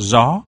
gió.